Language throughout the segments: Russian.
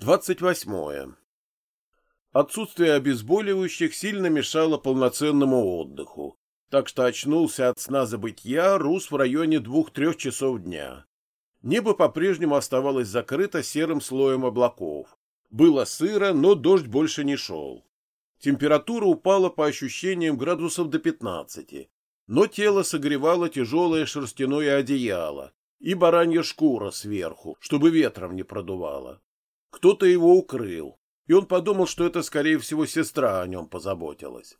28. Отсутствие обезболивающих сильно мешало полноценному отдыху, так что очнулся от сна забытья Рус в районе двух-трех часов дня. Небо по-прежнему оставалось закрыто серым слоем облаков. Было сыро, но дождь больше не шел. Температура упала по ощущениям градусов до 15, но тело согревало тяжелое шерстяное одеяло и баранья шкура сверху, чтобы ветром не продувало. Кто-то его укрыл, и он подумал, что это, скорее всего, сестра о нем позаботилась.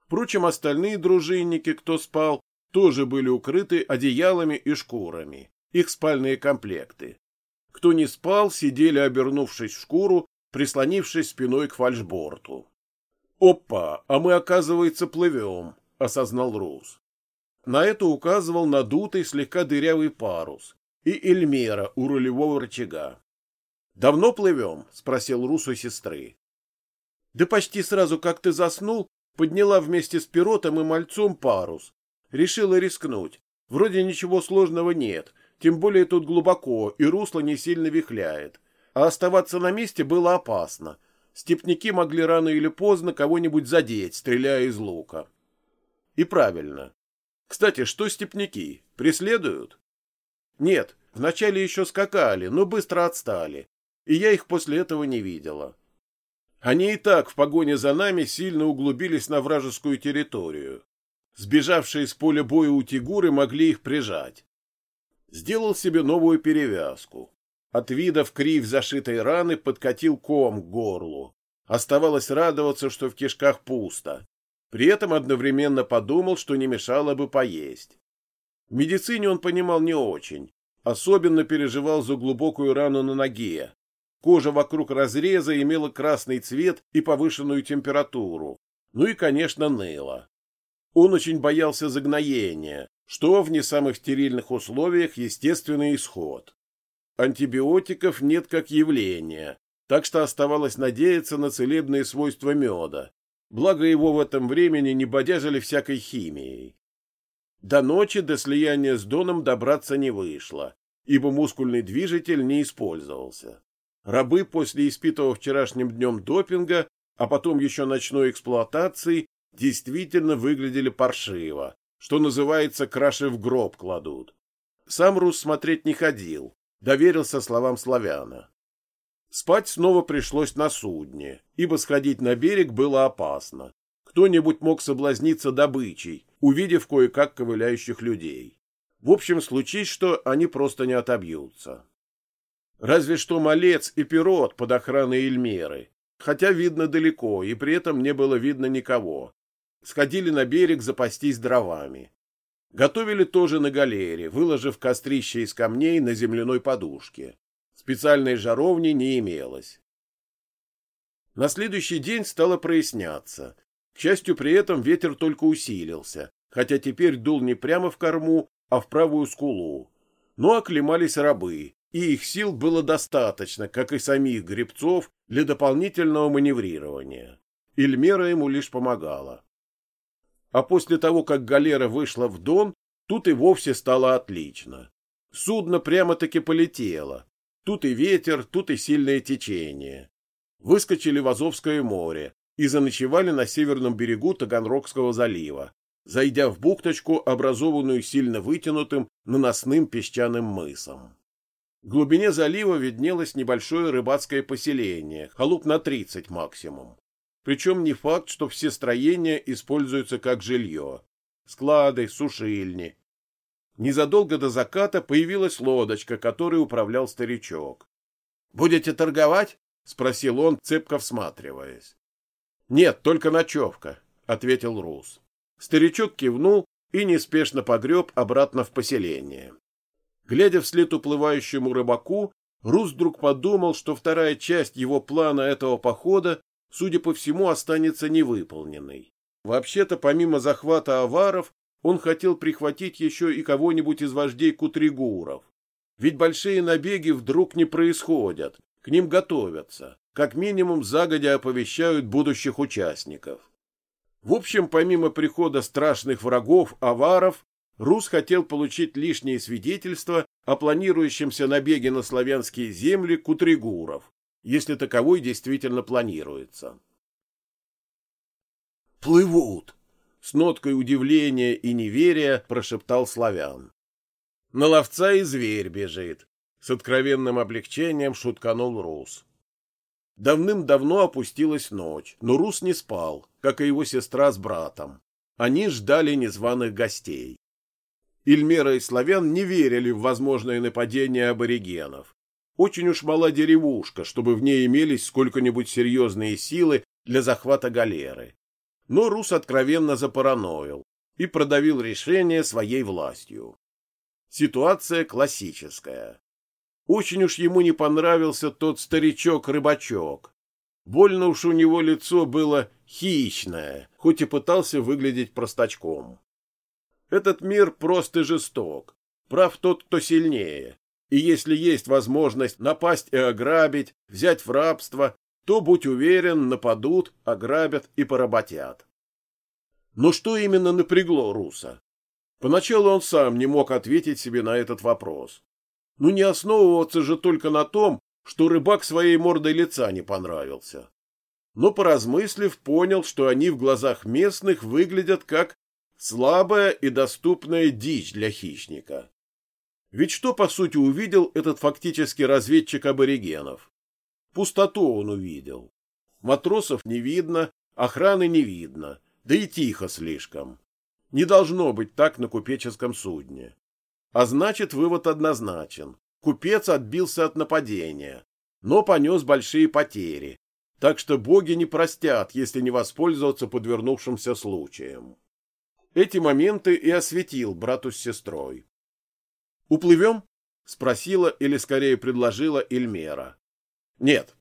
Впрочем, остальные дружинники, кто спал, тоже были укрыты одеялами и шкурами, их спальные комплекты. Кто не спал, сидели, обернувшись в шкуру, прислонившись спиной к фальшборту. «Опа, а мы, оказывается, плывем», — осознал Рус. На это указывал надутый, слегка дырявый парус и Эльмера у рулевого рычага. Давно плывем? — спросил Рус у сестры. — Да почти сразу, как ты заснул, подняла вместе с пиротом и мальцом парус. Решила рискнуть. Вроде ничего сложного нет, тем более тут глубоко, и русло не сильно вихляет. А оставаться на месте было опасно. Степники могли рано или поздно кого-нибудь задеть, стреляя из лука. И правильно. Кстати, что степники? Преследуют? Нет, вначале еще скакали, но быстро отстали и я их после этого не видела. Они и так в погоне за нами сильно углубились на вражескую территорию. Сбежавшие с поля боя утигуры могли их прижать. Сделал себе новую перевязку. От вида в кривь зашитой раны подкатил ком к горлу. Оставалось радоваться, что в кишках пусто. При этом одновременно подумал, что не мешало бы поесть. В медицине он понимал не очень. Особенно переживал за глубокую рану на ноге, Кожа вокруг разреза имела красный цвет и повышенную температуру. Ну и, конечно, ныла. Он очень боялся загноения, что в не самых стерильных условиях естественный исход. Антибиотиков нет как явления, так что оставалось надеяться на целебные свойства меда. Благо его в этом времени не бодяжили всякой химией. До ночи до слияния с Доном добраться не вышло, ибо мускульный движитель не использовался. Рабы после испитого вчерашним днем допинга, а потом еще ночной эксплуатации, действительно выглядели паршиво, что называется, краши в гроб кладут. Сам Рус смотреть не ходил, доверился словам славяна. Спать снова пришлось на судне, ибо сходить на берег было опасно. Кто-нибудь мог соблазниться добычей, увидев кое-как ковыляющих людей. В общем, случись, что они просто не отобьются. Разве что малец и пирот под охраной Эльмеры, хотя видно далеко, и при этом не было видно никого. Сходили на берег запастись дровами. Готовили тоже на галере, выложив кострище из камней на земляной подушке. Специальной жаровни не имелось. На следующий день стало проясняться. К счастью, при этом ветер только усилился, хотя теперь дул не прямо в корму, а в правую скулу. Но оклемались рабы, и их сил было достаточно, как и самих гребцов, для дополнительного маневрирования. Ильмера ему лишь помогала. А после того, как галера вышла в Дон, тут и вовсе стало отлично. Судно прямо-таки полетело. Тут и ветер, тут и сильное течение. Выскочили в Азовское море и заночевали на северном берегу Таганрогского залива, зайдя в бухточку, образованную сильно вытянутым наносным песчаным мысом. В глубине залива виднелось небольшое рыбацкое поселение, халуп на 30 максимум. Причем не факт, что все строения используются как жилье. Склады, сушильни. Незадолго до заката появилась лодочка, которой управлял старичок. «Будете торговать?» — спросил он, цепко всматриваясь. «Нет, только ночевка», — ответил Рус. Старичок кивнул и неспешно погреб обратно в поселение. Глядя вслед уплывающему рыбаку, Рус вдруг подумал, что вторая часть его плана этого похода, судя по всему, останется невыполненной. Вообще-то, помимо захвата аваров, он хотел прихватить еще и кого-нибудь из вождей кутригуров. Ведь большие набеги вдруг не происходят, к ним готовятся, как минимум загодя оповещают будущих участников. В общем, помимо прихода страшных врагов, аваров, Рус хотел получить лишние свидетельства о планирующемся набеге на славянские земли кутригуров, если таковой действительно планируется. «Плывут!» — с ноткой удивления и неверия прошептал славян. «На ловца и зверь бежит!» — с откровенным облегчением шутканул Рус. Давным-давно опустилась ночь, но Рус не спал, как и его сестра с братом. Они ждали незваных гостей. Ильмера и славян не верили в возможное нападение аборигенов. Очень уж мала деревушка, чтобы в ней имелись сколько-нибудь серьезные силы для захвата галеры. Но Рус откровенно запараноил и продавил решение своей властью. Ситуация классическая. Очень уж ему не понравился тот старичок-рыбачок. Больно уж у него лицо было хищное, хоть и пытался выглядеть простачком. Этот мир прост и жесток. Прав тот, кто сильнее. И если есть возможность напасть и ограбить, взять в рабство, то, будь уверен, нападут, ограбят и поработят. Но что именно напрягло Руса? Поначалу он сам не мог ответить себе на этот вопрос. Ну не основываться же только на том, что рыбак своей мордой лица не понравился. Но, поразмыслив, понял, что они в глазах местных выглядят как слабая и доступная дичь для хищника. Ведь что, по сути, увидел этот фактически разведчик аборигенов? Пустоту он увидел. Матросов не видно, охраны не видно, да и тихо слишком. Не должно быть так на купеческом судне. А значит, вывод однозначен. Купец отбился от нападения, но понес большие потери, так что боги не простят, если не воспользоваться подвернувшимся случаем. Эти моменты и осветил брату с сестрой. «Уплывем?» — спросила или скорее предложила Эльмера. «Нет.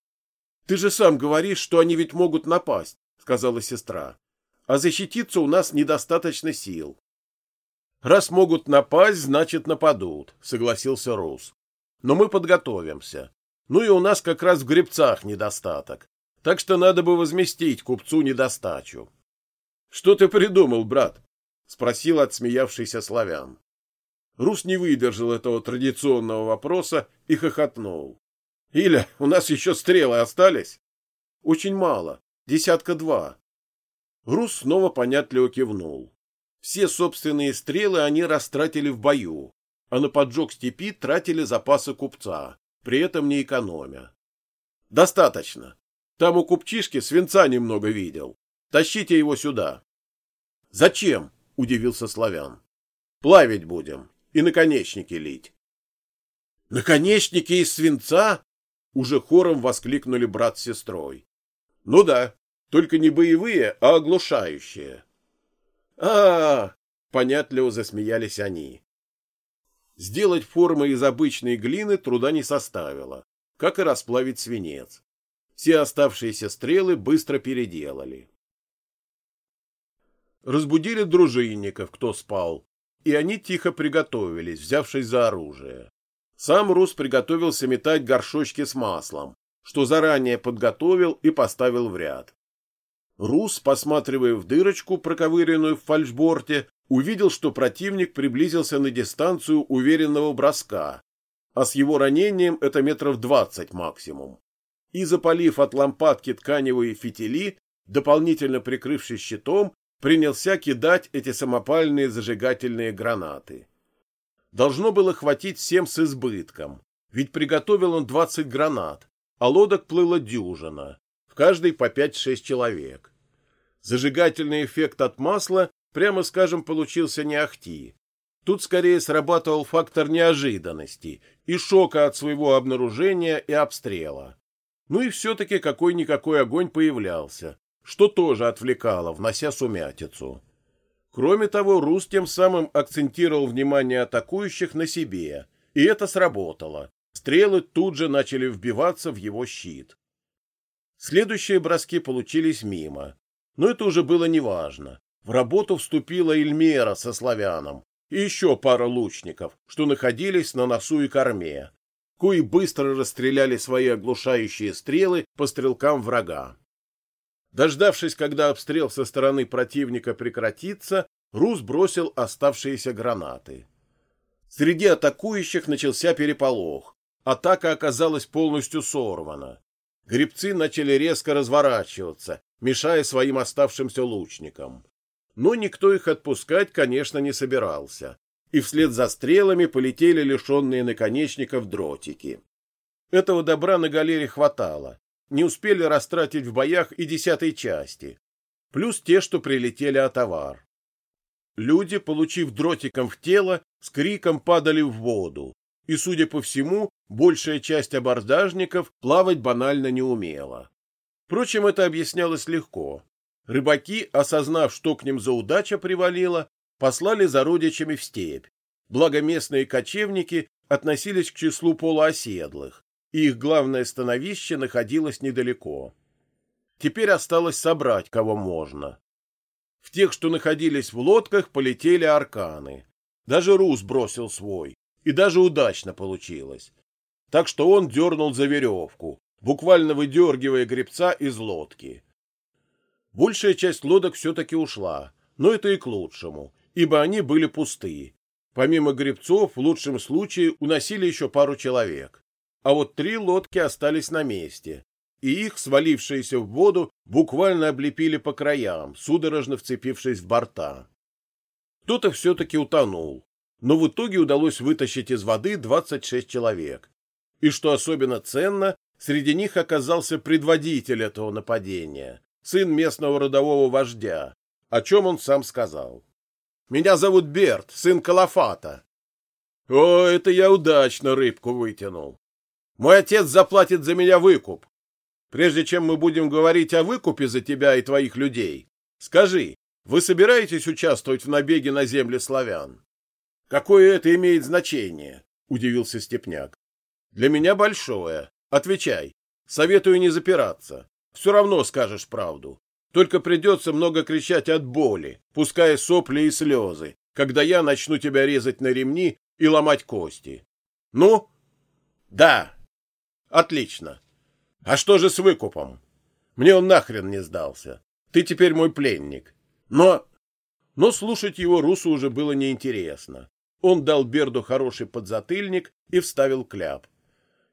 Ты же сам говоришь, что они ведь могут напасть», — сказала сестра. «А защититься у нас недостаточно сил. Раз могут напасть, значит нападут, согласился Рус. Но мы подготовимся. Ну и у нас как раз в гребцах недостаток. Так что надо бы возместить купцу недостачу. Что ты придумал, брат? Спросил отсмеявшийся славян. Рус не выдержал этого традиционного вопроса и хохотнул. Иля, у нас еще стрелы остались? Очень мало, десятка два. Рус снова понятливо кивнул. Все собственные стрелы они растратили в бою, а на поджог степи тратили запасы купца, при этом не экономя. Достаточно. Там у купчишки свинца немного видел. Тащите его сюда. Зачем? Удивился славян. Плавить будем и наконечники лить. Наконечники из свинца? Уже хором воскликнули брат с сестрой. Ну да, только не боевые, а оглушающие а, понятливо засмеялись они. Сделать формы из обычной глины труда не составило, как и расплавить свинец. Все оставшиеся стрелы быстро переделали. Разбудили дружинников, кто спал, и они тихо приготовились, взявшись за оружие. Сам Рус приготовился метать горшочки с маслом, что заранее подготовил и поставил в ряд. Рус, посматривая в дырочку, проковыренную в фальшборте, увидел, что противник приблизился на дистанцию уверенного броска, а с его ранением это метров двадцать максимум. И, запалив от лампадки тканевые фитили, дополнительно прикрывшись щитом, принялся кидать эти самопальные зажигательные гранаты. Должно было хватить всем с избытком, ведь приготовил он двадцать гранат, а лодок плыло дюжина каждый по 5-6 человек. Зажигательный эффект от масла, прямо скажем, получился не ахти. Тут скорее срабатывал фактор неожиданности и шока от своего обнаружения и обстрела. Ну и все-таки какой-никакой огонь появлялся, что тоже отвлекало, внося сумятицу. Кроме того, Рус тем самым акцентировал внимание атакующих на себе, и это сработало. Стрелы тут же начали вбиваться в его щит. Следующие броски получились мимо. Но это уже было неважно. В работу вступила Эльмера со славяном и еще пара лучников, что находились на носу и корме, кои быстро расстреляли свои оглушающие стрелы по стрелкам врага. Дождавшись, когда обстрел со стороны противника прекратится, Рус бросил оставшиеся гранаты. Среди атакующих начался переполох. Атака оказалась полностью сорвана. Гребцы начали резко разворачиваться, мешая своим оставшимся лучникам. Но никто их отпускать, конечно, не собирался, и вслед за стрелами полетели лишенные наконечников дротики. Этого добра на галере хватало, не успели растратить в боях и десятой части, плюс те, что прилетели от товар. Люди, получив дротиком в тело, с криком падали в воду, и, судя по всему, большая часть абордажников плавать банально не умела. Впрочем, это объяснялось легко. Рыбаки, осознав, что к ним за удача привалила, послали за родичами в степь, благо местные кочевники относились к числу полуоседлых, и их главное становище находилось недалеко. Теперь осталось собрать, кого можно. В тех, что находились в лодках, полетели арканы. Даже Рус бросил свой, и даже удачно получилось. Так что он дернул за веревку, буквально выдергивая гребца из лодки. Большая часть лодок все-таки ушла, но это и к лучшему, ибо они были пустые. Помимо гребцов, в лучшем случае уносили еще пару человек. А вот три лодки остались на месте, и их, свалившиеся в воду, буквально облепили по краям, судорожно вцепившись в борта. Кто-то все-таки утонул, но в итоге удалось вытащить из воды 26 человек. И что особенно ценно, среди них оказался предводитель этого нападения, сын местного родового вождя, о чем он сам сказал. «Меня зовут Берт, сын Калафата». «О, это я удачно рыбку вытянул. Мой отец заплатит за меня выкуп. Прежде чем мы будем говорить о выкупе за тебя и твоих людей, скажи, вы собираетесь участвовать в набеге на земли славян? Какое это имеет значение? удивился Степняк. Для меня большое. Отвечай. Советую не запираться. Все равно скажешь правду. Только придется много кричать от боли, пуская сопли и слезы, когда я начну тебя резать на ремни и ломать кости. Ну? Да. Отлично. А что же с выкупом? Мне он нахрен не сдался. Ты теперь мой пленник. Но... Но слушать его Русу уже было неинтересно. Он дал Берду хороший подзатыльник и вставил кляп.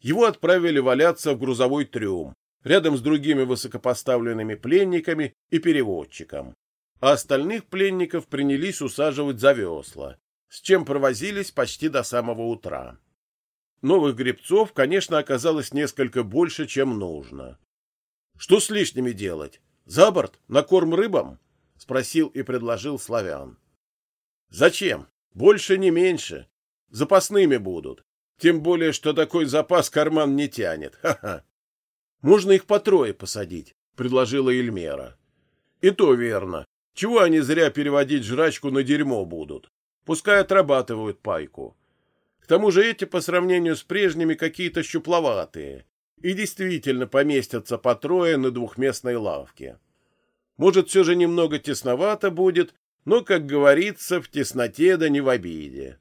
Его отправили валяться в грузовой трюм, рядом с другими высокопоставленными пленниками и переводчиком. А остальных пленников принялись усаживать за весла, с чем провозились почти до самого утра. Новых гребцов, конечно, оказалось несколько больше, чем нужно. Что с лишними делать? За борт? На корм рыбам? Спросил и предложил славян. Зачем? Больше не меньше. Запасными будут. Тем более, что такой запас карман не тянет. Ха-ха. Можно их по трое посадить, предложила Эльмера. И то верно. Чего они зря переводить жрачку на дерьмо будут? Пускай отрабатывают пайку. К тому же эти по сравнению с прежними какие-то щупловатые и действительно поместятся по трое на двухместной лавке. Может, все же немного тесновато будет, но, как говорится, в тесноте да не в обиде.